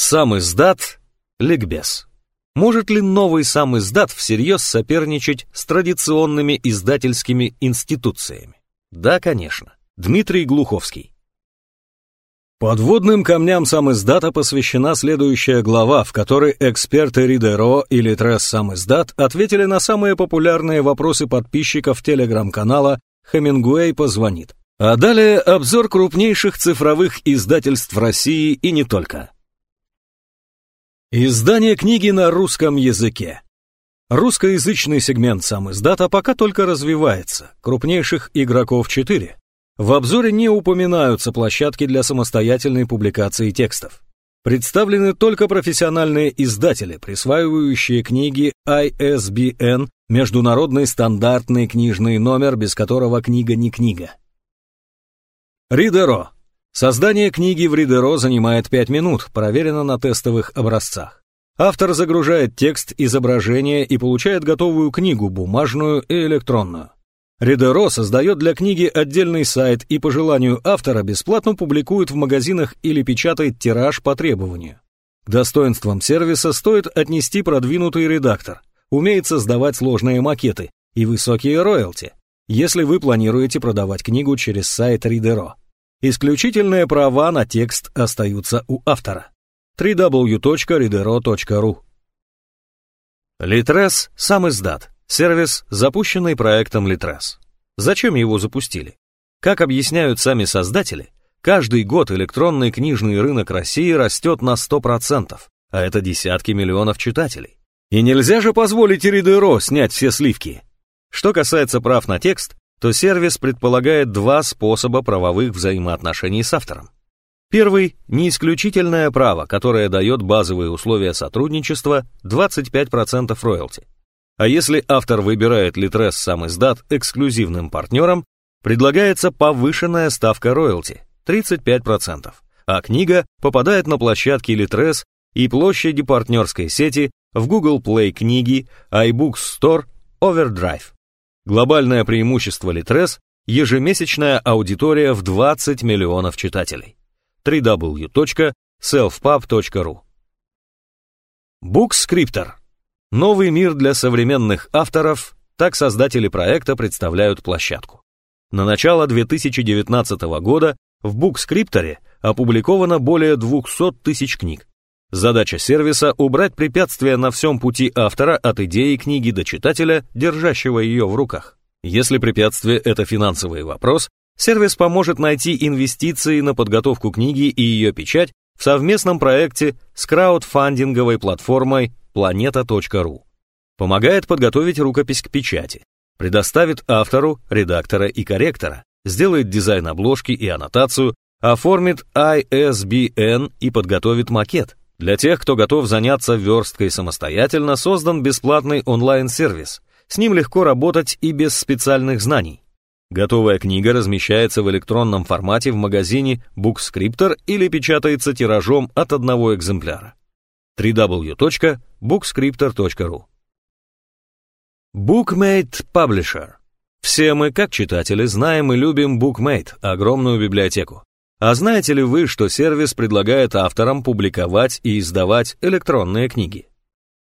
Сам издат – ликбез. Может ли новый сам издат всерьез соперничать с традиционными издательскими институциями? Да, конечно. Дмитрий Глуховский. Подводным камням сам издата посвящена следующая глава, в которой эксперты Ридеро и Литрес сам издат ответили на самые популярные вопросы подписчиков телеграм-канала «Хемингуэй позвонит». А далее обзор крупнейших цифровых издательств России и не только. Издание книги на русском языке. Русскоязычный сегмент сам издата пока только развивается, крупнейших игроков 4. В обзоре не упоминаются площадки для самостоятельной публикации текстов. Представлены только профессиональные издатели, присваивающие книги ISBN, международный стандартный книжный номер, без которого книга не книга. Ридеро. Создание книги в Ридеро занимает 5 минут, проверено на тестовых образцах. Автор загружает текст, изображение и получает готовую книгу, бумажную и электронную. Ридеро создает для книги отдельный сайт и по желанию автора бесплатно публикует в магазинах или печатает тираж по требованию. К достоинствам сервиса стоит отнести продвинутый редактор, умеет создавать сложные макеты и высокие роялти, если вы планируете продавать книгу через сайт Ридеро. Исключительные права на текст остаются у автора. www.ridero.ru Литрес сам издат. Сервис, запущенный проектом Litres. Зачем его запустили? Как объясняют сами создатели, каждый год электронный книжный рынок России растет на 100%, а это десятки миллионов читателей. И нельзя же позволить Ридеро снять все сливки. Что касается прав на текст, то сервис предполагает два способа правовых взаимоотношений с автором. Первый – не исключительное право, которое дает базовые условия сотрудничества 25% роялти. А если автор выбирает Litres сам издат эксклюзивным партнером, предлагается повышенная ставка роялти 35%, а книга попадает на площадки Litres и площади партнерской сети в Google Play книги, iBooks Store, Overdrive. Глобальное преимущество Litres – ежемесячная аудитория в 20 миллионов читателей. www.selfpub.ru Букскриптор Новый мир для современных авторов, так создатели проекта представляют площадку. На начало 2019 года в букскрипторе опубликовано более 200 тысяч книг. Задача сервиса – убрать препятствия на всем пути автора от идеи книги до читателя, держащего ее в руках. Если препятствие – это финансовый вопрос, сервис поможет найти инвестиции на подготовку книги и ее печать в совместном проекте с краудфандинговой платформой planeta.ru. Помогает подготовить рукопись к печати, предоставит автору, редактора и корректора, сделает дизайн обложки и аннотацию, оформит ISBN и подготовит макет. Для тех, кто готов заняться версткой самостоятельно, создан бесплатный онлайн-сервис. С ним легко работать и без специальных знаний. Готовая книга размещается в электронном формате в магазине Bookscriptor или печатается тиражом от одного экземпляра www.bookscriptor.ru Bookmate Publisher Все мы, как читатели, знаем и любим Bookmate, огромную библиотеку. А знаете ли вы, что сервис предлагает авторам публиковать и издавать электронные книги?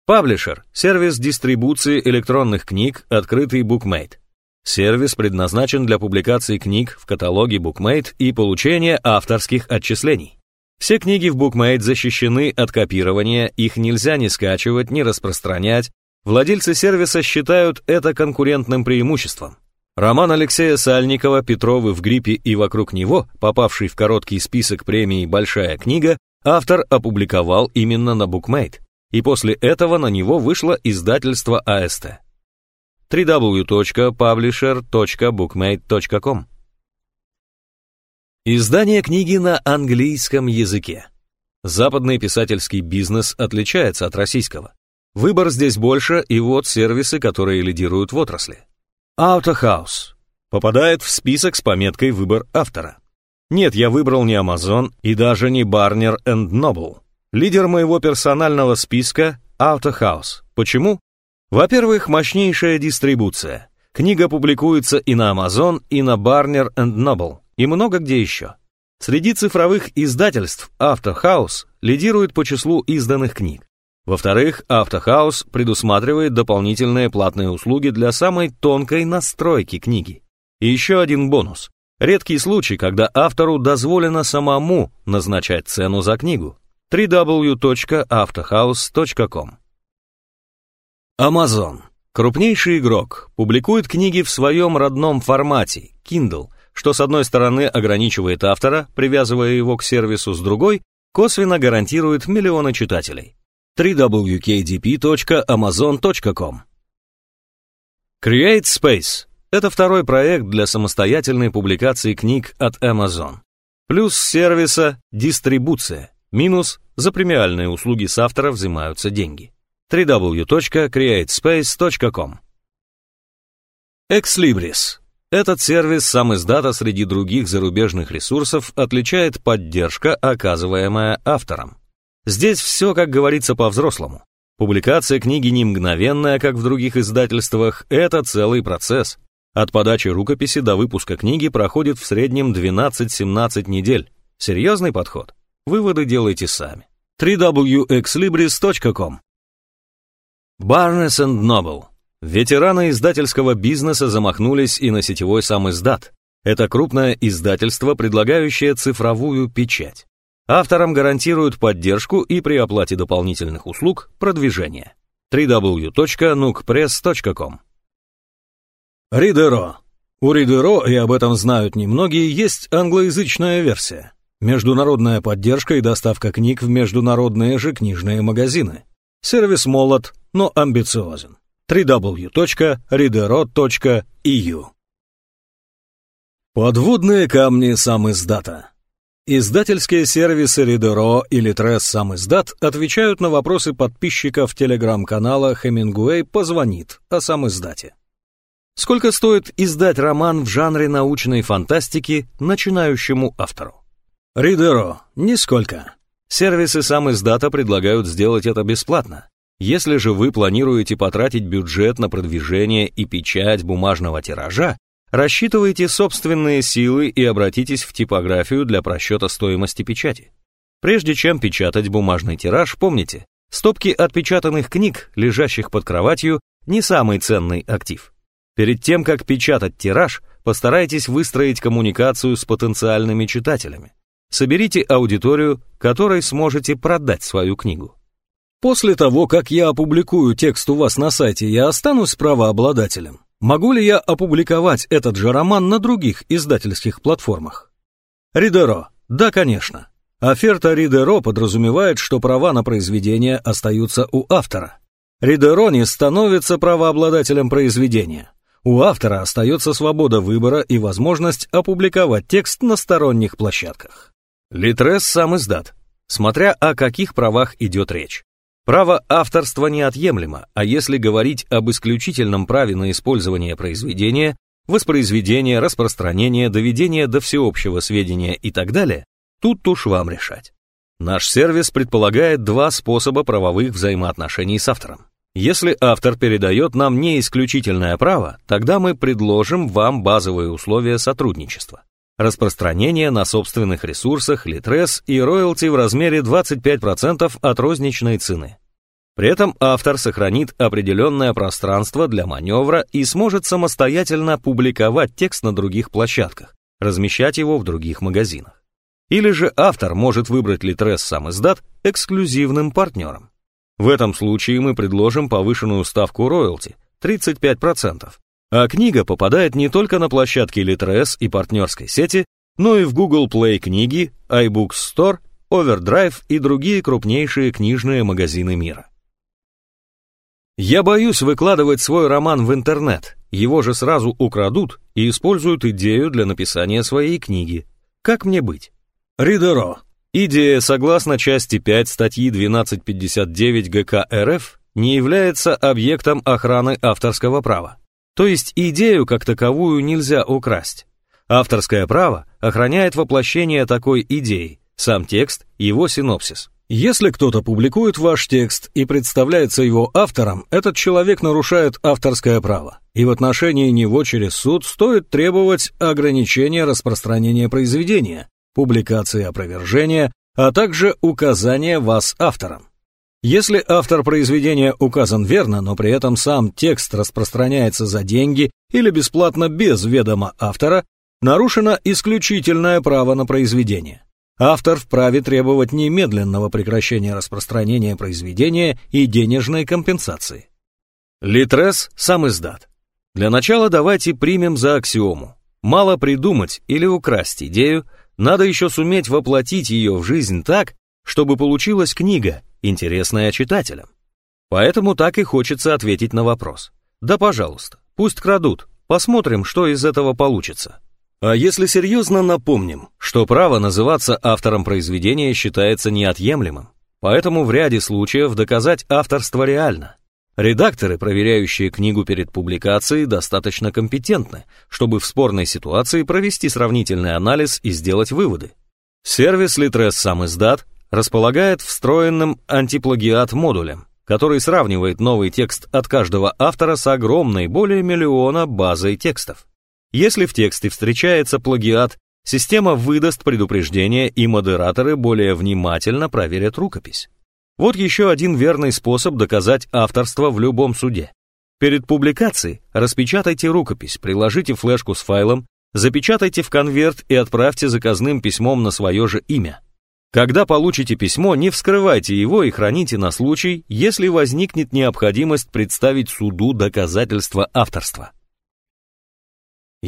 Publisher – сервис дистрибуции электронных книг, открытый Bookmate. Сервис предназначен для публикации книг в каталоге Bookmate и получения авторских отчислений. Все книги в BookMate защищены от копирования, их нельзя ни скачивать, ни распространять. Владельцы сервиса считают это конкурентным преимуществом. Роман Алексея Сальникова «Петровы в гриппе и вокруг него», попавший в короткий список премии «Большая книга», автор опубликовал именно на BookMate, и после этого на него вышло издательство АСТ. www.publisher.bookmate.com Издание книги на английском языке. Западный писательский бизнес отличается от российского. Выбор здесь больше, и вот сервисы, которые лидируют в отрасли. Autohouse попадает в список с пометкой «Выбор автора». Нет, я выбрал не Amazon и даже не Barner Noble. Лидер моего персонального списка – Autohouse. Почему? Во-первых, мощнейшая дистрибуция. Книга публикуется и на Amazon, и на Barner Noble и много где еще. Среди цифровых издательств Автохаус лидирует по числу изданных книг. Во-вторых, Автохаус предусматривает дополнительные платные услуги для самой тонкой настройки книги. И еще один бонус. Редкий случай, когда автору дозволено самому назначать цену за книгу. www.autohouse.com Amazon. Крупнейший игрок публикует книги в своем родном формате, Kindle, что с одной стороны ограничивает автора, привязывая его к сервису, с другой косвенно гарантирует миллионы читателей. www.kdp.amazon.com Create Space – это второй проект для самостоятельной публикации книг от Amazon. Плюс сервиса «Дистрибуция», минус за премиальные услуги с автора взимаются деньги. www.createspace.com Exlibris этот сервис сам издата среди других зарубежных ресурсов отличает поддержка, оказываемая автором. Здесь все, как говорится, по-взрослому. Публикация книги не мгновенная, как в других издательствах, это целый процесс. От подачи рукописи до выпуска книги проходит в среднем 12-17 недель. Серьезный подход. Выводы делайте сами. www.exlibris.com Barnes Noble Ветераны издательского бизнеса замахнулись и на сетевой сам издат. Это крупное издательство, предлагающее цифровую печать. Авторам гарантируют поддержку и при оплате дополнительных услуг продвижение. www.nukpress.com Ридеро. У Ридеро, и об этом знают немногие, есть англоязычная версия. Международная поддержка и доставка книг в международные же книжные магазины. Сервис молод, но амбициозен www.ridero.eu Подводные камни сам издата. Издательские сервисы Ридеро и Литрес сам издат отвечают на вопросы подписчиков телеграм-канала Хемингуэй позвонит о сам издате. Сколько стоит издать роман в жанре научной фантастики начинающему автору? Ридеро, нисколько. Сервисы сам издата предлагают сделать это бесплатно. Если же вы планируете потратить бюджет на продвижение и печать бумажного тиража, рассчитывайте собственные силы и обратитесь в типографию для просчета стоимости печати. Прежде чем печатать бумажный тираж, помните, стопки отпечатанных книг, лежащих под кроватью, не самый ценный актив. Перед тем, как печатать тираж, постарайтесь выстроить коммуникацию с потенциальными читателями. Соберите аудиторию, которой сможете продать свою книгу. После того, как я опубликую текст у вас на сайте, я останусь правообладателем. Могу ли я опубликовать этот же роман на других издательских платформах? Ридеро. Да, конечно. Оферта Ридеро подразумевает, что права на произведение остаются у автора. Ридеро не становится правообладателем произведения. У автора остается свобода выбора и возможность опубликовать текст на сторонних площадках. Литрес сам издат, смотря о каких правах идет речь. Право авторства неотъемлемо, а если говорить об исключительном праве на использование произведения, воспроизведение, распространение, доведение до всеобщего сведения и так далее, тут уж вам решать. Наш сервис предполагает два способа правовых взаимоотношений с автором. Если автор передает нам не исключительное право, тогда мы предложим вам базовые условия сотрудничества распространение на собственных ресурсах, литрес и роялти в размере 25% от розничной цены. При этом автор сохранит определенное пространство для маневра и сможет самостоятельно публиковать текст на других площадках, размещать его в других магазинах. Или же автор может выбрать Литрес сам издат эксклюзивным партнером. В этом случае мы предложим повышенную ставку роялти 35%, а книга попадает не только на площадки Litres и партнерской сети, но и в Google Play книги, iBooks Store, Overdrive и другие крупнейшие книжные магазины мира. Я боюсь выкладывать свой роман в интернет, его же сразу украдут и используют идею для написания своей книги. Как мне быть? Ридеро. Идея, согласно части 5 статьи 1259 ГК РФ, не является объектом охраны авторского права. То есть идею как таковую нельзя украсть. Авторское право охраняет воплощение такой идеи, сам текст, его синопсис. Если кто-то публикует ваш текст и представляется его автором, этот человек нарушает авторское право, и в отношении него через суд стоит требовать ограничения распространения произведения, публикации опровержения, а также указание вас автором. Если автор произведения указан верно, но при этом сам текст распространяется за деньги или бесплатно без ведома автора, нарушено исключительное право на произведение. Автор вправе требовать немедленного прекращения распространения произведения и денежной компенсации. Литрес сам издат. Для начала давайте примем за аксиому. Мало придумать или украсть идею, надо еще суметь воплотить ее в жизнь так, чтобы получилась книга, интересная читателям. Поэтому так и хочется ответить на вопрос. Да, пожалуйста, пусть крадут, посмотрим, что из этого получится. А если серьезно, напомним, что право называться автором произведения считается неотъемлемым, поэтому в ряде случаев доказать авторство реально. Редакторы, проверяющие книгу перед публикацией, достаточно компетентны, чтобы в спорной ситуации провести сравнительный анализ и сделать выводы. Сервис Litres сам издат располагает встроенным антиплагиат-модулем, который сравнивает новый текст от каждого автора с огромной, более миллиона базой текстов. Если в тексте встречается плагиат, система выдаст предупреждение и модераторы более внимательно проверят рукопись. Вот еще один верный способ доказать авторство в любом суде. Перед публикацией распечатайте рукопись, приложите флешку с файлом, запечатайте в конверт и отправьте заказным письмом на свое же имя. Когда получите письмо, не вскрывайте его и храните на случай, если возникнет необходимость представить суду доказательства авторства.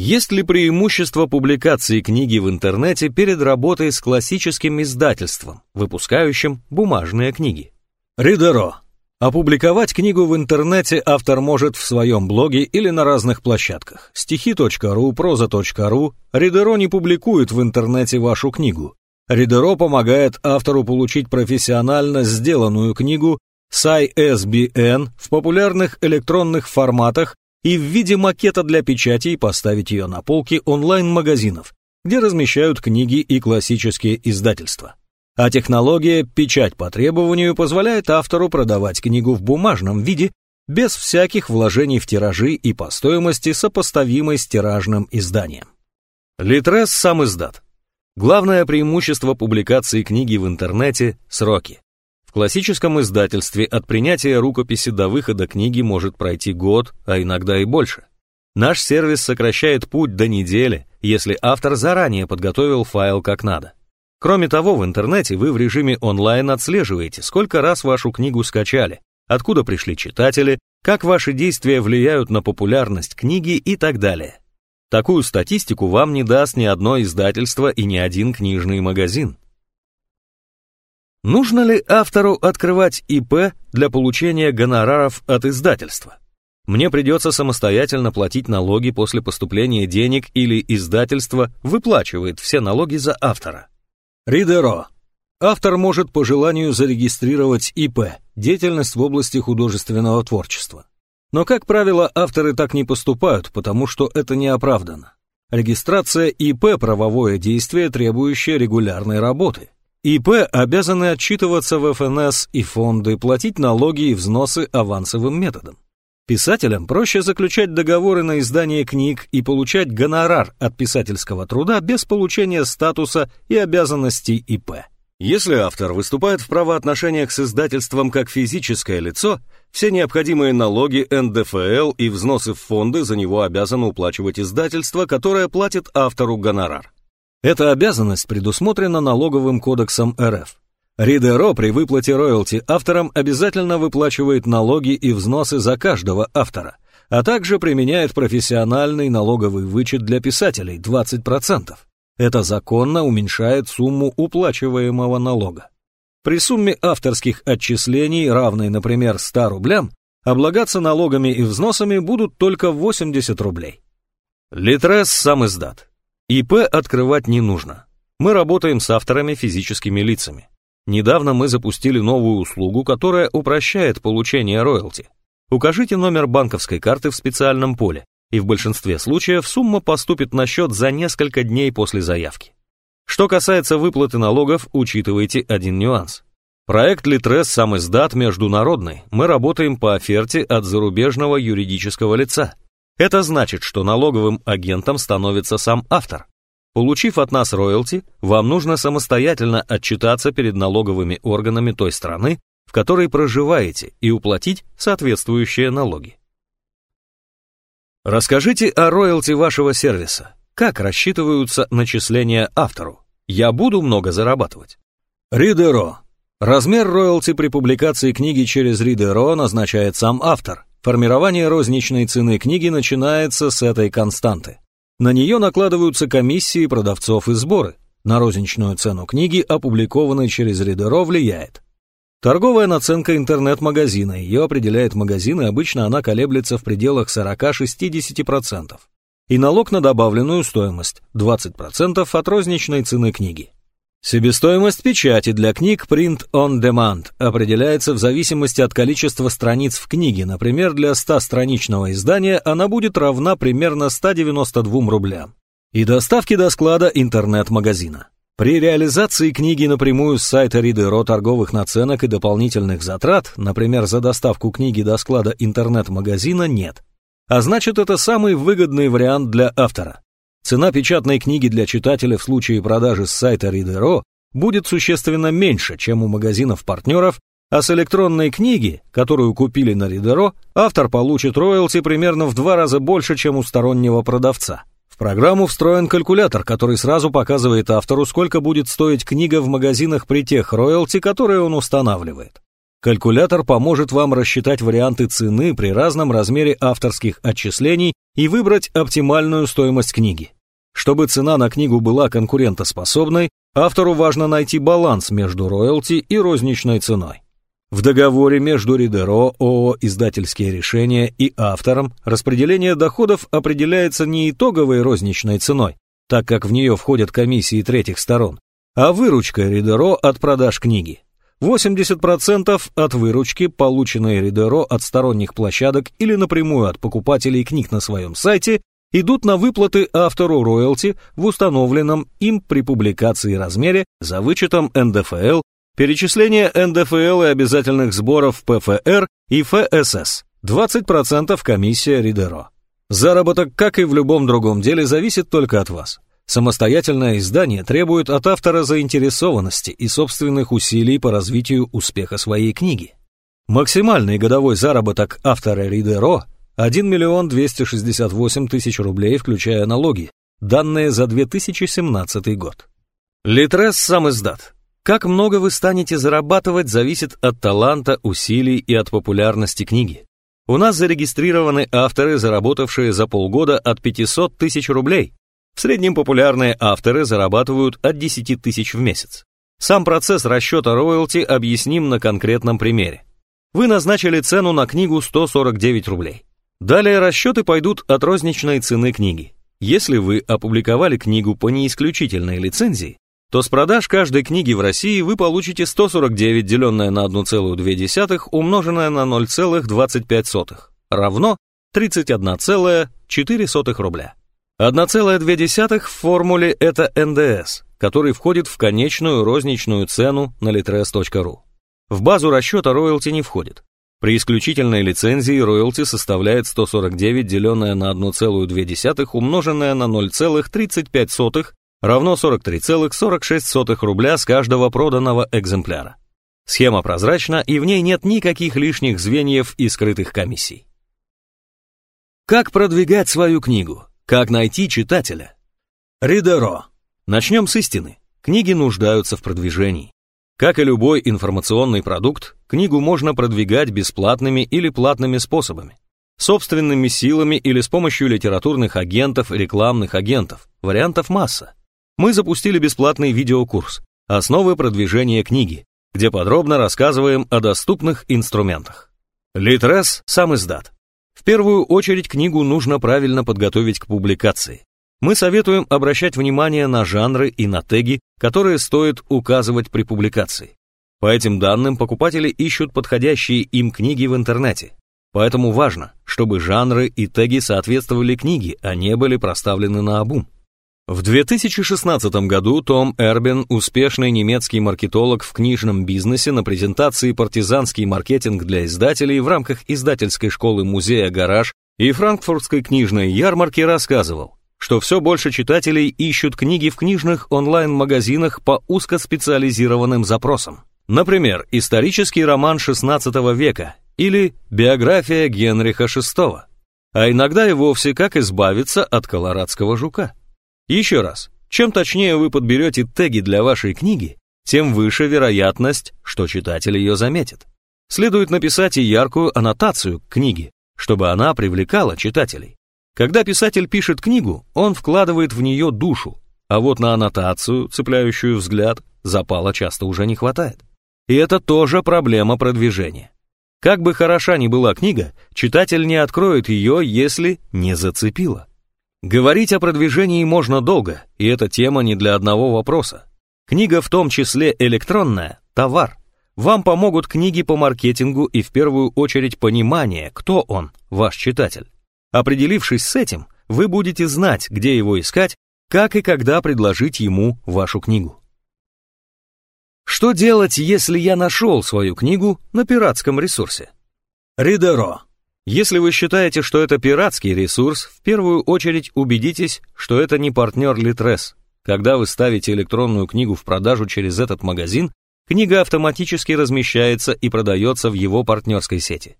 Есть ли преимущество публикации книги в интернете перед работой с классическим издательством, выпускающим бумажные книги? Ридеро. Опубликовать книгу в интернете автор может в своем блоге или на разных площадках. Стихи.ру, проза.ру. Ридеро не публикует в интернете вашу книгу. Ридеро помогает автору получить профессионально сделанную книгу с ISBN в популярных электронных форматах и в виде макета для печати поставить ее на полки онлайн-магазинов, где размещают книги и классические издательства. А технология «печать по требованию» позволяет автору продавать книгу в бумажном виде без всяких вложений в тиражи и по стоимости сопоставимой с тиражным изданием. Литрес сам издат. Главное преимущество публикации книги в интернете – сроки. В классическом издательстве от принятия рукописи до выхода книги может пройти год, а иногда и больше. Наш сервис сокращает путь до недели, если автор заранее подготовил файл как надо. Кроме того, в интернете вы в режиме онлайн отслеживаете, сколько раз вашу книгу скачали, откуда пришли читатели, как ваши действия влияют на популярность книги и так далее. Такую статистику вам не даст ни одно издательство и ни один книжный магазин. Нужно ли автору открывать ИП для получения гонораров от издательства? Мне придется самостоятельно платить налоги после поступления денег или издательство выплачивает все налоги за автора. Ридеро. Автор может по желанию зарегистрировать ИП, деятельность в области художественного творчества. Но, как правило, авторы так не поступают, потому что это не оправдано. Регистрация ИП – правовое действие, требующее регулярной работы. ИП обязаны отчитываться в ФНС и фонды, платить налоги и взносы авансовым методом. Писателям проще заключать договоры на издание книг и получать гонорар от писательского труда без получения статуса и обязанностей ИП. Если автор выступает в правоотношениях с издательством как физическое лицо, все необходимые налоги, НДФЛ и взносы в фонды за него обязано уплачивать издательство, которое платит автору гонорар. Эта обязанность предусмотрена налоговым кодексом РФ. Ридеро при выплате роялти авторам обязательно выплачивает налоги и взносы за каждого автора, а также применяет профессиональный налоговый вычет для писателей 20%. Это законно уменьшает сумму уплачиваемого налога. При сумме авторских отчислений, равной, например, 100 рублям, облагаться налогами и взносами будут только 80 рублей. Литрес сам издат. ИП открывать не нужно. Мы работаем с авторами физическими лицами. Недавно мы запустили новую услугу, которая упрощает получение роялти. Укажите номер банковской карты в специальном поле, и в большинстве случаев сумма поступит на счет за несколько дней после заявки. Что касается выплаты налогов, учитывайте один нюанс. Проект Литрес сам издат международный, мы работаем по оферте от зарубежного юридического лица. Это значит, что налоговым агентом становится сам автор. Получив от нас роялти, вам нужно самостоятельно отчитаться перед налоговыми органами той страны, в которой проживаете, и уплатить соответствующие налоги. Расскажите о роялти вашего сервиса. Как рассчитываются начисления автору? Я буду много зарабатывать. Ридеро. Размер роялти при публикации книги через Ридеро назначает сам автор. Формирование розничной цены книги начинается с этой константы. На нее накладываются комиссии продавцов и сборы. На розничную цену книги, опубликованной через Ридеро, влияет. Торговая наценка интернет-магазина. Ее определяет магазин, и обычно она колеблется в пределах 40-60%. И налог на добавленную стоимость 20% от розничной цены книги. Себестоимость печати для книг Print on Demand определяется в зависимости от количества страниц в книге. Например, для 100-страничного издания она будет равна примерно 192 рублям. И доставки до склада интернет-магазина. При реализации книги напрямую с сайта Ридеро торговых наценок и дополнительных затрат, например, за доставку книги до склада интернет-магазина, нет. А значит, это самый выгодный вариант для автора. Цена печатной книги для читателя в случае продажи с сайта Reader.ro будет существенно меньше, чем у магазинов-партнеров, а с электронной книги, которую купили на Reader.ro, автор получит роялти примерно в два раза больше, чем у стороннего продавца. Программу встроен калькулятор, который сразу показывает автору, сколько будет стоить книга в магазинах при тех роялти, которые он устанавливает. Калькулятор поможет вам рассчитать варианты цены при разном размере авторских отчислений и выбрать оптимальную стоимость книги. Чтобы цена на книгу была конкурентоспособной, автору важно найти баланс между роялти и розничной ценой. В договоре между Ридеро, ООО «Издательские решения» и автором распределение доходов определяется не итоговой розничной ценой, так как в нее входят комиссии третьих сторон, а выручкой Ридеро от продаж книги. 80% от выручки, полученной Ридеро от сторонних площадок или напрямую от покупателей книг на своем сайте, идут на выплаты автору роялти в установленном им при публикации размере за вычетом НДФЛ, перечисление НДФЛ и обязательных сборов ПФР и ФСС, 20% комиссия Ридеро. Заработок, как и в любом другом деле, зависит только от вас. Самостоятельное издание требует от автора заинтересованности и собственных усилий по развитию успеха своей книги. Максимальный годовой заработок автора Ридеро 1 миллион 268 тысяч рублей, включая налоги, данные за 2017 год. Литрес сам издат. Как много вы станете зарабатывать, зависит от таланта, усилий и от популярности книги. У нас зарегистрированы авторы, заработавшие за полгода от 500 тысяч рублей, в среднем популярные авторы зарабатывают от 10 тысяч в месяц. Сам процесс расчета роялти объясним на конкретном примере. Вы назначили цену на книгу 149 рублей. Далее расчеты пойдут от розничной цены книги. Если вы опубликовали книгу по неисключительной лицензии, то с продаж каждой книги в России вы получите 149, деленное на 1,2, умноженное на 0,25, равно 31,4 рубля. 1,2 в формуле это НДС, который входит в конечную розничную цену на litres.ru. В базу расчета роялти не входит. При исключительной лицензии роялти составляет 149, деленное на 1,2, умноженное на 0,35, равно 43,46 рубля с каждого проданного экземпляра. Схема прозрачна, и в ней нет никаких лишних звеньев и скрытых комиссий. Как продвигать свою книгу? Как найти читателя? Ридеро. Начнем с истины. Книги нуждаются в продвижении. Как и любой информационный продукт, книгу можно продвигать бесплатными или платными способами. Собственными силами или с помощью литературных агентов, рекламных агентов. Вариантов масса. Мы запустили бесплатный видеокурс «Основы продвижения книги», где подробно рассказываем о доступных инструментах. Литрес сам издат. В первую очередь книгу нужно правильно подготовить к публикации. Мы советуем обращать внимание на жанры и на теги, которые стоит указывать при публикации. По этим данным покупатели ищут подходящие им книги в интернете. Поэтому важно, чтобы жанры и теги соответствовали книге, а не были проставлены на обум. В 2016 году Том Эрбин, успешный немецкий маркетолог в книжном бизнесе, на презентации «Партизанский маркетинг для издателей» в рамках издательской школы музея «Гараж» и франкфуртской книжной ярмарки рассказывал, что все больше читателей ищут книги в книжных онлайн-магазинах по узкоспециализированным запросам. Например, исторический роман XVI века или биография Генриха VI. А иногда и вовсе как избавиться от колорадского жука. Еще раз, чем точнее вы подберете теги для вашей книги, тем выше вероятность, что читатель ее заметит. Следует написать и яркую аннотацию к книге, чтобы она привлекала читателей. Когда писатель пишет книгу, он вкладывает в нее душу, а вот на аннотацию, цепляющую взгляд, запала часто уже не хватает. И это тоже проблема продвижения. Как бы хороша ни была книга, читатель не откроет ее, если не зацепила. Говорить о продвижении можно долго, и эта тема не для одного вопроса. Книга, в том числе электронная, товар. Вам помогут книги по маркетингу и в первую очередь понимание, кто он, ваш читатель. Определившись с этим, вы будете знать, где его искать, как и когда предложить ему вашу книгу. Что делать, если я нашел свою книгу на пиратском ресурсе? Ридеро. Если вы считаете, что это пиратский ресурс, в первую очередь убедитесь, что это не партнер Литрес. Когда вы ставите электронную книгу в продажу через этот магазин, книга автоматически размещается и продается в его партнерской сети.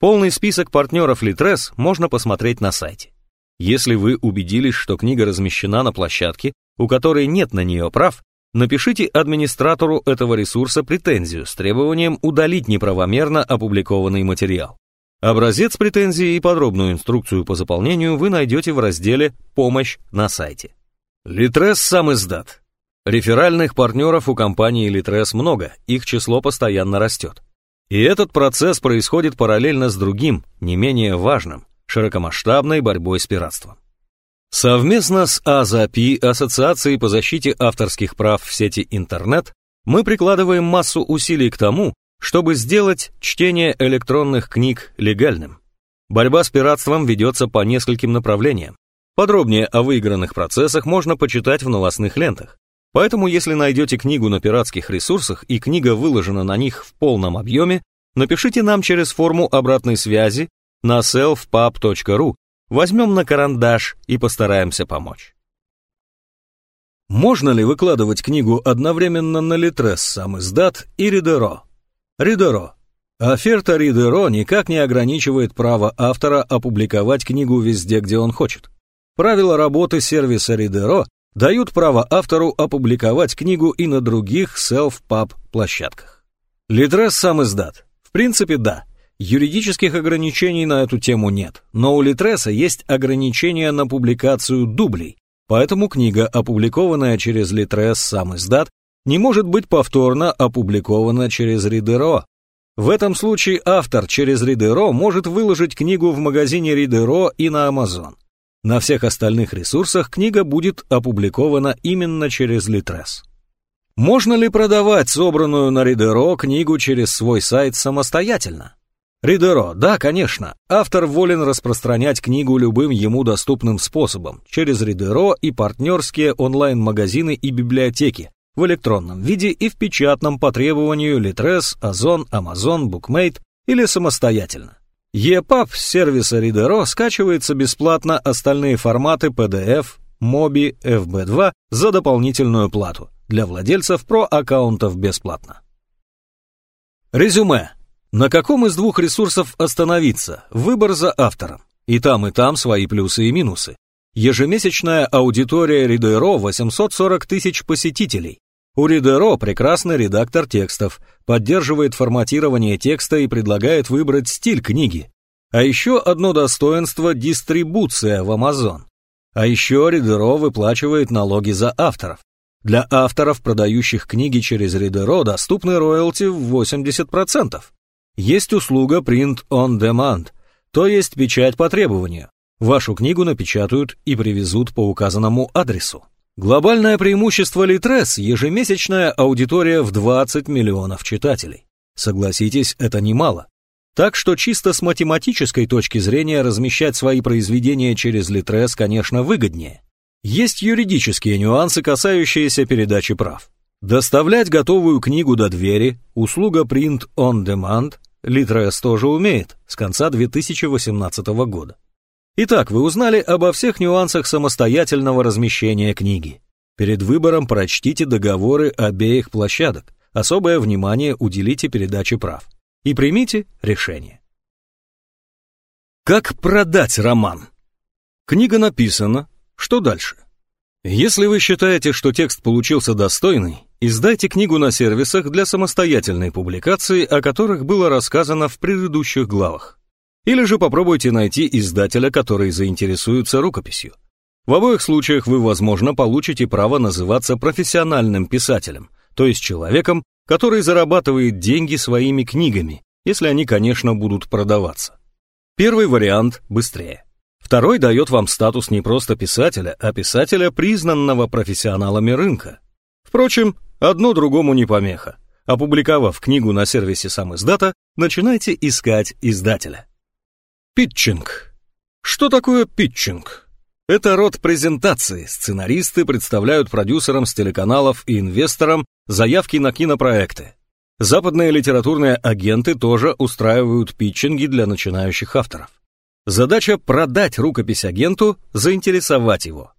Полный список партнеров Litres можно посмотреть на сайте. Если вы убедились, что книга размещена на площадке, у которой нет на нее прав, напишите администратору этого ресурса претензию с требованием удалить неправомерно опубликованный материал. Образец претензии и подробную инструкцию по заполнению вы найдете в разделе «Помощь» на сайте. Litres сам издат. Реферальных партнеров у компании Litres много, их число постоянно растет. И этот процесс происходит параллельно с другим, не менее важным, широкомасштабной борьбой с пиратством. Совместно с АЗАПИ, Ассоциацией по защите авторских прав в сети интернет, мы прикладываем массу усилий к тому, чтобы сделать чтение электронных книг легальным. Борьба с пиратством ведется по нескольким направлениям. Подробнее о выигранных процессах можно почитать в новостных лентах. Поэтому, если найдете книгу на пиратских ресурсах и книга выложена на них в полном объеме, напишите нам через форму обратной связи на selfpub.ru, возьмем на карандаш и постараемся помочь. Можно ли выкладывать книгу одновременно на Литрес, сам издат и Ридеро? Ридеро. Оферта Ридеро никак не ограничивает право автора опубликовать книгу везде, где он хочет. Правила работы сервиса Ридеро дают право автору опубликовать книгу и на других self-pub площадках. Литрес сам издат. В принципе, да. Юридических ограничений на эту тему нет, но у Литреса есть ограничения на публикацию дублей, поэтому книга, опубликованная через Литрес сам издат, не может быть повторно опубликована через Ридеро. В этом случае автор через Ридеро может выложить книгу в магазине Ридеро и на Amazon. На всех остальных ресурсах книга будет опубликована именно через Litres. Можно ли продавать собранную на Ридеро книгу через свой сайт самостоятельно? Ридеро, да, конечно. Автор волен распространять книгу любым ему доступным способом, через Ридеро и партнерские онлайн-магазины и библиотеки, в электронном виде и в печатном по требованию Litres, Озон, Amazon, Bookmate или самостоятельно. EPUB с сервиса Reader.ro скачивается бесплатно остальные форматы PDF, MOBI, FB2 за дополнительную плату. Для владельцев про аккаунтов бесплатно. Резюме. На каком из двух ресурсов остановиться? Выбор за автором. И там, и там свои плюсы и минусы. Ежемесячная аудитория Reader.ro 840 тысяч посетителей. У Reader.ro прекрасный редактор текстов, поддерживает форматирование текста и предлагает выбрать стиль книги. А еще одно достоинство – дистрибуция в Amazon. А еще Reader.ro выплачивает налоги за авторов. Для авторов, продающих книги через Reader.ro, доступны роялти в 80%. Есть услуга Print on Demand, то есть печать по требованию. Вашу книгу напечатают и привезут по указанному адресу. Глобальное преимущество Литрес – ежемесячная аудитория в 20 миллионов читателей. Согласитесь, это немало. Так что чисто с математической точки зрения размещать свои произведения через Литрес, конечно, выгоднее. Есть юридические нюансы, касающиеся передачи прав. Доставлять готовую книгу до двери, услуга Print on Demand, Литрес тоже умеет, с конца 2018 года. Итак, вы узнали обо всех нюансах самостоятельного размещения книги. Перед выбором прочтите договоры обеих площадок, особое внимание уделите передаче прав и примите решение. Как продать роман? Книга написана, что дальше? Если вы считаете, что текст получился достойный, издайте книгу на сервисах для самостоятельной публикации, о которых было рассказано в предыдущих главах. Или же попробуйте найти издателя, который заинтересуется рукописью. В обоих случаях вы, возможно, получите право называться профессиональным писателем, то есть человеком, который зарабатывает деньги своими книгами, если они, конечно, будут продаваться. Первый вариант быстрее. Второй дает вам статус не просто писателя, а писателя, признанного профессионалами рынка. Впрочем, одно другому не помеха. Опубликовав книгу на сервисе сам издата, начинайте искать издателя. Питчинг. Что такое питчинг? Это род презентации. Сценаристы представляют продюсерам с телеканалов и инвесторам заявки на кинопроекты. Западные литературные агенты тоже устраивают питчинги для начинающих авторов. Задача продать рукопись агенту, заинтересовать его.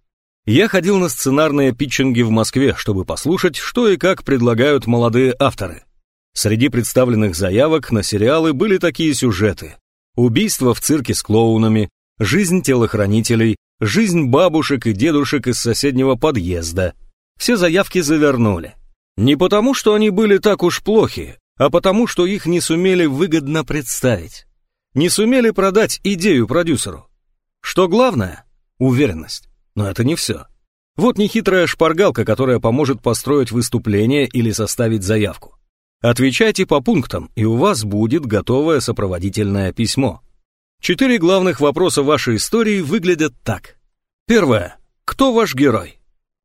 Я ходил на сценарные питчинги в Москве, чтобы послушать, что и как предлагают молодые авторы. Среди представленных заявок на сериалы были такие сюжеты. Убийство в цирке с клоунами, жизнь телохранителей, жизнь бабушек и дедушек из соседнего подъезда. Все заявки завернули. Не потому, что они были так уж плохи, а потому, что их не сумели выгодно представить не сумели продать идею продюсеру. Что главное? Уверенность. Но это не все. Вот нехитрая шпаргалка, которая поможет построить выступление или составить заявку. Отвечайте по пунктам, и у вас будет готовое сопроводительное письмо. Четыре главных вопроса вашей истории выглядят так. Первое. Кто ваш герой?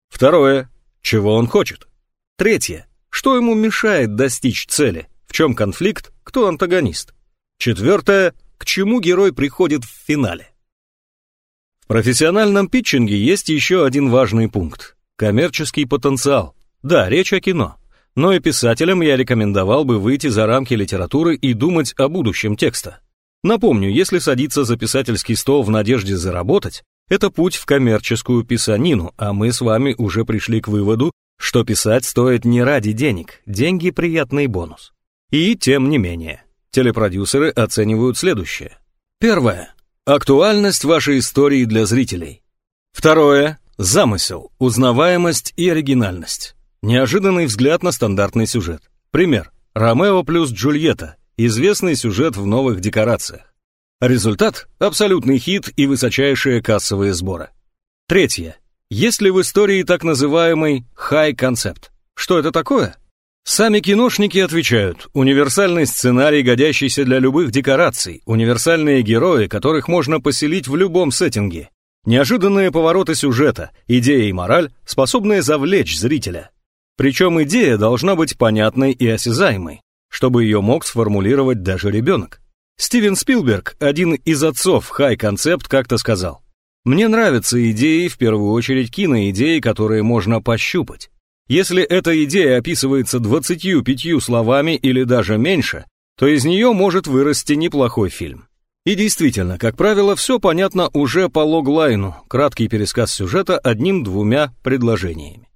Второе. Чего он хочет? Третье. Что ему мешает достичь цели? В чем конфликт? Кто антагонист? Четвертое, к чему герой приходит в финале. В профессиональном питчинге есть еще один важный пункт – коммерческий потенциал. Да, речь о кино. Но и писателям я рекомендовал бы выйти за рамки литературы и думать о будущем текста. Напомню, если садиться за писательский стол в надежде заработать, это путь в коммерческую писанину, а мы с вами уже пришли к выводу, что писать стоит не ради денег, деньги – приятный бонус. И тем не менее. Телепродюсеры оценивают следующее. Первое. Актуальность вашей истории для зрителей. Второе. Замысел, узнаваемость и оригинальность. Неожиданный взгляд на стандартный сюжет. Пример. Ромео плюс Джульетта. Известный сюжет в новых декорациях. Результат – абсолютный хит и высочайшие кассовые сборы. Третье. Есть ли в истории так называемый хай-концепт? Что это такое? Сами киношники отвечают, универсальный сценарий, годящийся для любых декораций, универсальные герои, которых можно поселить в любом сеттинге, неожиданные повороты сюжета, идея и мораль, способные завлечь зрителя. Причем идея должна быть понятной и осязаемой, чтобы ее мог сформулировать даже ребенок. Стивен Спилберг, один из отцов хай-концепт, как-то сказал, «Мне нравятся идеи, в первую очередь киноидеи, которые можно пощупать. Если эта идея описывается 25 словами или даже меньше, то из нее может вырасти неплохой фильм. И действительно, как правило, все понятно уже по логлайну, краткий пересказ сюжета одним-двумя предложениями.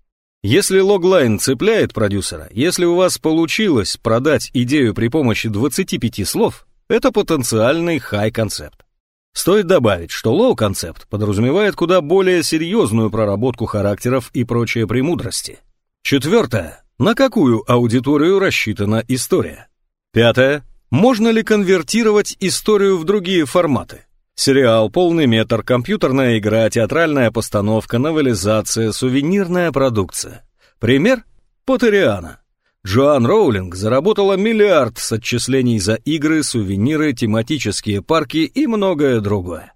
Если логлайн цепляет продюсера, если у вас получилось продать идею при помощи 25 слов, это потенциальный хай-концепт. Стоит добавить, что лоу-концепт подразумевает куда более серьезную проработку характеров и прочие премудрости – Четвертое. На какую аудиторию рассчитана история? Пятое. Можно ли конвертировать историю в другие форматы? Сериал, полный метр, компьютерная игра, театральная постановка, новелизация, сувенирная продукция. Пример? Поттериана. Джоан Роулинг заработала миллиард с отчислений за игры, сувениры, тематические парки и многое другое.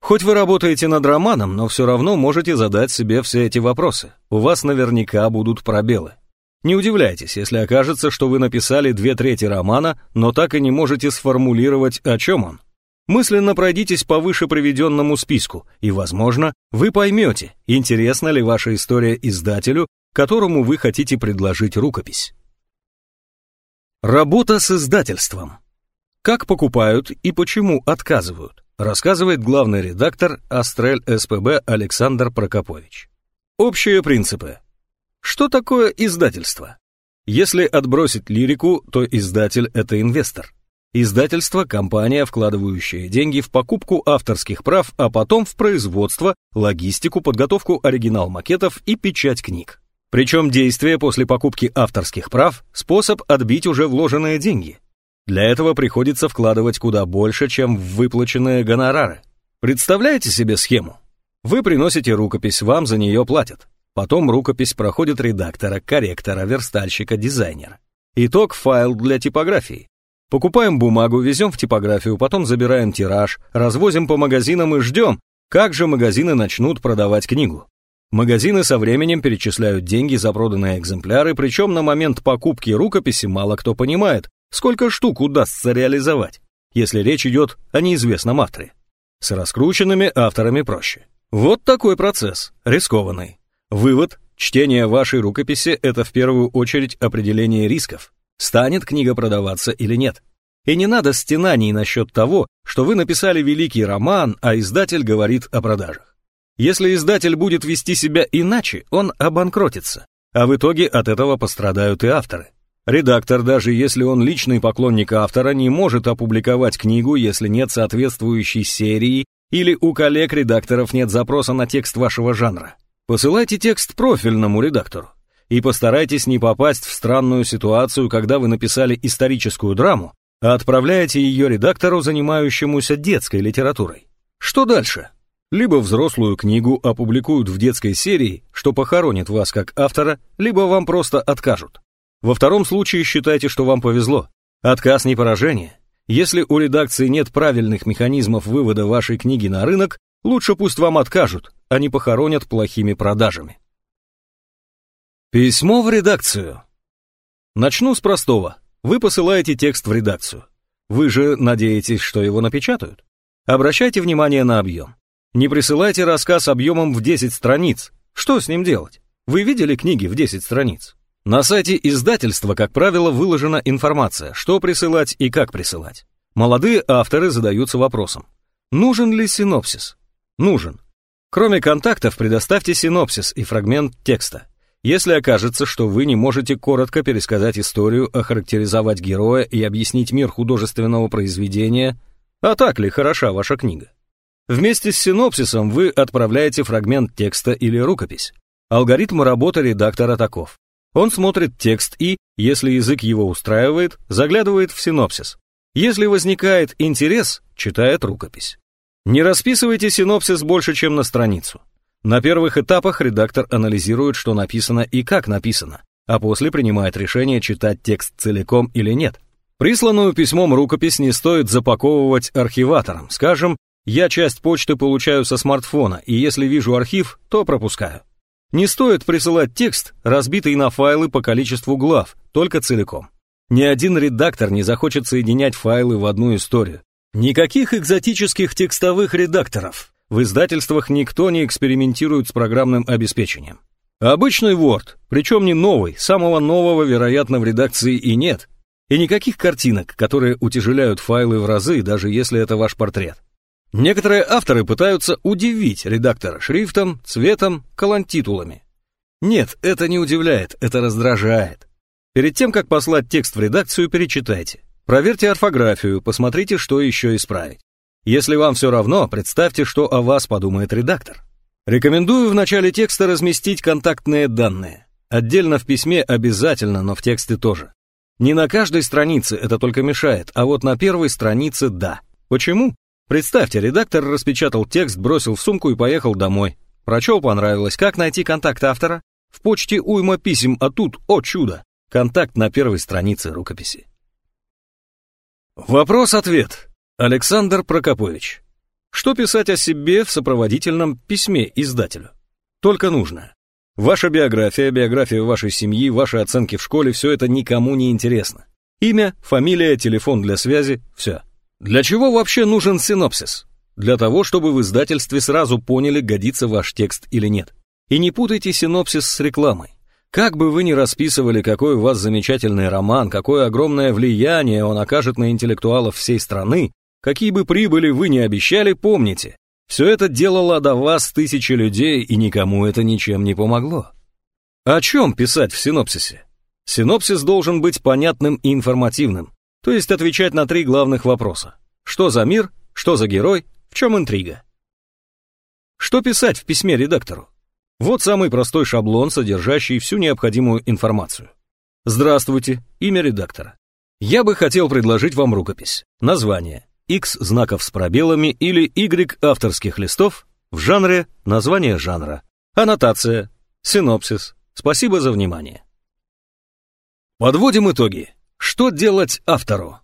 Хоть вы работаете над романом, но все равно можете задать себе все эти вопросы. У вас наверняка будут пробелы. Не удивляйтесь, если окажется, что вы написали две трети романа, но так и не можете сформулировать, о чем он. Мысленно пройдитесь по выше приведенному списку, и, возможно, вы поймете, интересна ли ваша история издателю, которому вы хотите предложить рукопись. Работа с издательством. Как покупают и почему отказывают? рассказывает главный редактор Астрель СПБ Александр Прокопович. Общие принципы. Что такое издательство? Если отбросить лирику, то издатель – это инвестор. Издательство – компания, вкладывающая деньги в покупку авторских прав, а потом в производство, логистику, подготовку оригинал-макетов и печать книг. Причем действие после покупки авторских прав – способ отбить уже вложенные деньги. Для этого приходится вкладывать куда больше, чем в выплаченные гонорары. Представляете себе схему? Вы приносите рукопись, вам за нее платят. Потом рукопись проходит редактора, корректора, верстальщика, дизайнера. Итог – файл для типографии. Покупаем бумагу, везем в типографию, потом забираем тираж, развозим по магазинам и ждем, как же магазины начнут продавать книгу. Магазины со временем перечисляют деньги за проданные экземпляры, причем на момент покупки рукописи мало кто понимает, сколько штук удастся реализовать, если речь идет о неизвестном авторе. С раскрученными авторами проще. Вот такой процесс, рискованный. Вывод – чтение вашей рукописи – это в первую очередь определение рисков. Станет книга продаваться или нет. И не надо стенаний насчет того, что вы написали великий роман, а издатель говорит о продажах. Если издатель будет вести себя иначе, он обанкротится, а в итоге от этого пострадают и авторы. Редактор, даже если он личный поклонник автора, не может опубликовать книгу, если нет соответствующей серии или у коллег-редакторов нет запроса на текст вашего жанра. Посылайте текст профильному редактору и постарайтесь не попасть в странную ситуацию, когда вы написали историческую драму, а отправляете ее редактору, занимающемуся детской литературой. Что дальше? Либо взрослую книгу опубликуют в детской серии, что похоронит вас как автора, либо вам просто откажут. Во втором случае считайте, что вам повезло. Отказ не поражение. Если у редакции нет правильных механизмов вывода вашей книги на рынок, лучше пусть вам откажут, они похоронят плохими продажами. Письмо в редакцию. Начну с простого. Вы посылаете текст в редакцию. Вы же надеетесь, что его напечатают? Обращайте внимание на объем. Не присылайте рассказ объемом в 10 страниц. Что с ним делать? Вы видели книги в 10 страниц? На сайте издательства, как правило, выложена информация, что присылать и как присылать. Молодые авторы задаются вопросом. Нужен ли синопсис? Нужен. Кроме контактов, предоставьте синопсис и фрагмент текста. Если окажется, что вы не можете коротко пересказать историю, охарактеризовать героя и объяснить мир художественного произведения, а так ли хороша ваша книга? Вместе с синопсисом вы отправляете фрагмент текста или рукопись. Алгоритм работы редактора таков. Он смотрит текст и, если язык его устраивает, заглядывает в синопсис. Если возникает интерес, читает рукопись. Не расписывайте синопсис больше, чем на страницу. На первых этапах редактор анализирует, что написано и как написано, а после принимает решение, читать текст целиком или нет. Присланную письмом рукопись не стоит запаковывать архиватором. Скажем, я часть почты получаю со смартфона, и если вижу архив, то пропускаю. Не стоит присылать текст, разбитый на файлы по количеству глав, только целиком. Ни один редактор не захочет соединять файлы в одну историю. Никаких экзотических текстовых редакторов. В издательствах никто не экспериментирует с программным обеспечением. Обычный Word, причем не новый, самого нового, вероятно, в редакции и нет. И никаких картинок, которые утяжеляют файлы в разы, даже если это ваш портрет. Некоторые авторы пытаются удивить редактора шрифтом, цветом, колонтитулами. Нет, это не удивляет, это раздражает. Перед тем, как послать текст в редакцию, перечитайте. Проверьте орфографию, посмотрите, что еще исправить. Если вам все равно, представьте, что о вас подумает редактор. Рекомендую в начале текста разместить контактные данные. Отдельно в письме обязательно, но в тексте тоже. Не на каждой странице это только мешает, а вот на первой странице да. Почему? Представьте, редактор распечатал текст, бросил в сумку и поехал домой. Прочел, понравилось. Как найти контакт автора? В почте уйма писем, а тут, о чудо, контакт на первой странице рукописи. Вопрос-ответ. Александр Прокопович. Что писать о себе в сопроводительном письме издателю? Только нужно. Ваша биография, биография вашей семьи, ваши оценки в школе, все это никому не интересно. Имя, фамилия, телефон для связи, все. Для чего вообще нужен синопсис? Для того, чтобы в издательстве сразу поняли, годится ваш текст или нет. И не путайте синопсис с рекламой. Как бы вы ни расписывали, какой у вас замечательный роман, какое огромное влияние он окажет на интеллектуалов всей страны, Какие бы прибыли вы ни обещали, помните, все это делало до вас тысячи людей, и никому это ничем не помогло. О чем писать в синопсисе? Синопсис должен быть понятным и информативным, то есть отвечать на три главных вопроса. Что за мир, что за герой, в чем интрига? Что писать в письме редактору? Вот самый простой шаблон, содержащий всю необходимую информацию. Здравствуйте, имя редактора. Я бы хотел предложить вам рукопись. Название. X знаков с пробелами или Y авторских листов в жанре название жанра. Аннотация. Синопсис. Спасибо за внимание. Подводим итоги. Что делать автору?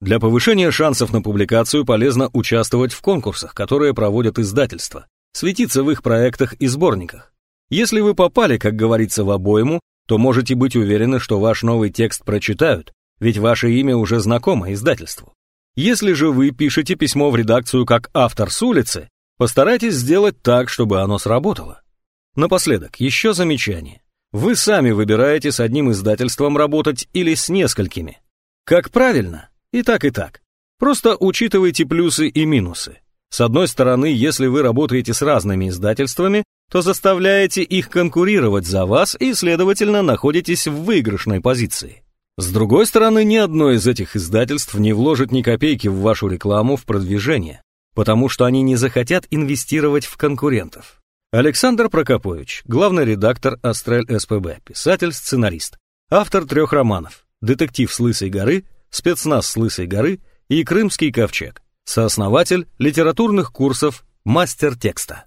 Для повышения шансов на публикацию полезно участвовать в конкурсах, которые проводят издательства, светиться в их проектах и сборниках. Если вы попали, как говорится, в обойму, то можете быть уверены, что ваш новый текст прочитают, ведь ваше имя уже знакомо издательству. Если же вы пишете письмо в редакцию как автор с улицы, постарайтесь сделать так, чтобы оно сработало. Напоследок, еще замечание. Вы сами выбираете с одним издательством работать или с несколькими. Как правильно? И так, и так. Просто учитывайте плюсы и минусы. С одной стороны, если вы работаете с разными издательствами, то заставляете их конкурировать за вас и, следовательно, находитесь в выигрышной позиции. С другой стороны, ни одно из этих издательств не вложит ни копейки в вашу рекламу в продвижение, потому что они не захотят инвестировать в конкурентов. Александр Прокопович, главный редактор «Астрель СПБ», писатель-сценарист, автор трех романов «Детектив с Лысой горы», «Спецназ с Лысой горы» и «Крымский ковчег», сооснователь литературных курсов «Мастер текста».